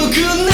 僕の